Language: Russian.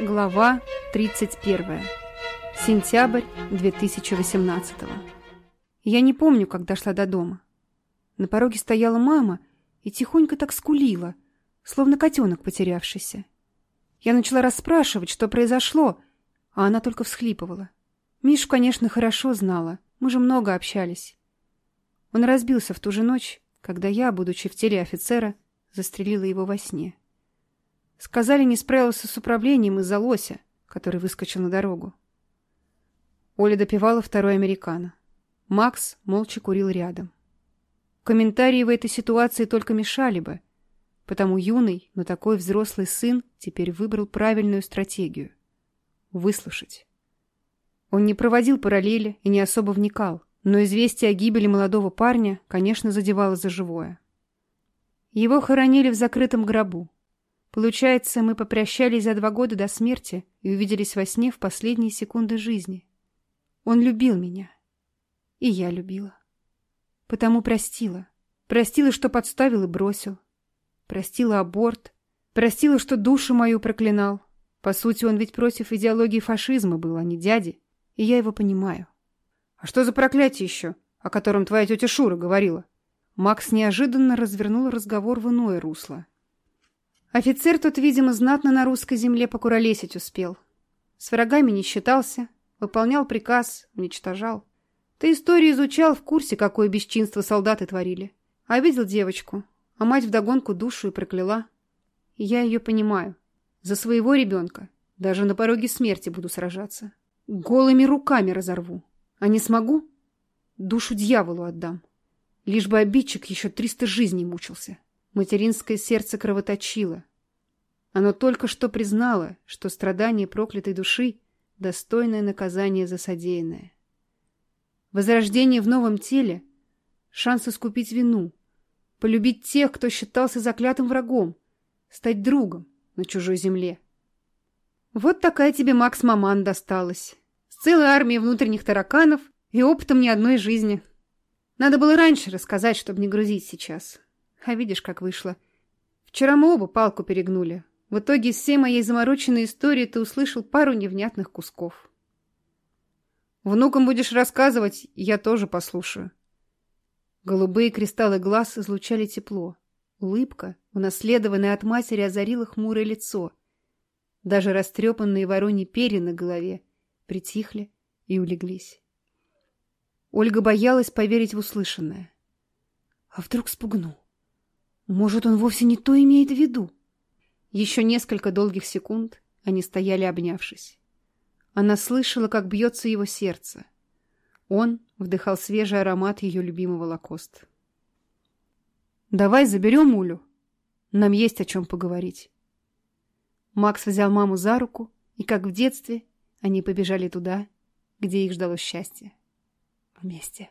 Глава 31. Сентябрь 2018. Я не помню, как дошла до дома. На пороге стояла мама и тихонько так скулила, словно котенок потерявшийся. Я начала расспрашивать, что произошло, а она только всхлипывала. Мишу, конечно, хорошо знала, мы же много общались. Он разбился в ту же ночь, когда я, будучи в теле офицера, застрелила его во сне. Сказали, не справился с управлением из-за лося, который выскочил на дорогу. Оля допивала второй американо. Макс молча курил рядом. Комментарии в этой ситуации только мешали бы, потому юный, но такой взрослый сын теперь выбрал правильную стратегию — выслушать. Он не проводил параллели и не особо вникал, но известие о гибели молодого парня, конечно, задевало за живое. Его хоронили в закрытом гробу. Получается, мы попрощались за два года до смерти и увиделись во сне в последние секунды жизни. Он любил меня. И я любила. Потому простила. Простила, что подставил и бросил. Простила аборт. Простила, что душу мою проклинал. По сути, он ведь против идеологии фашизма был, а не дяди. И я его понимаю. А что за проклятие еще, о котором твоя тетя Шура говорила? Макс неожиданно развернул разговор в иное русло. Офицер тот, видимо, знатно на русской земле покуролесить успел. С врагами не считался, выполнял приказ, уничтожал. Ты историю изучал, в курсе, какое бесчинство солдаты творили. А видел девочку, а мать вдогонку душу и прокляла. И я ее понимаю. За своего ребенка даже на пороге смерти буду сражаться. Голыми руками разорву. А не смогу? Душу дьяволу отдам. Лишь бы обидчик еще триста жизней мучился. Материнское сердце кровоточило. Оно только что признало, что страдание проклятой души — достойное наказание за содеянное. Возрождение в новом теле — шанс искупить вину, полюбить тех, кто считался заклятым врагом, стать другом на чужой земле. Вот такая тебе, Макс Маман, досталась. С целой армией внутренних тараканов и опытом ни одной жизни. Надо было раньше рассказать, чтобы не грузить сейчас. А видишь, как вышло. Вчера мы оба палку перегнули. В итоге из всей моей замороченной истории ты услышал пару невнятных кусков. Внукам будешь рассказывать, я тоже послушаю. Голубые кристаллы глаз излучали тепло. Улыбка, унаследованная от матери, озарила хмурое лицо. Даже растрепанные вороньи перья на голове притихли и улеглись. Ольга боялась поверить в услышанное. А вдруг спугнул? Может, он вовсе не то имеет в виду? Еще несколько долгих секунд они стояли, обнявшись. Она слышала, как бьется его сердце. Он вдыхал свежий аромат ее любимого лакост. «Давай заберем Улю. Нам есть о чем поговорить». Макс взял маму за руку, и, как в детстве, они побежали туда, где их ждало счастье. Вместе.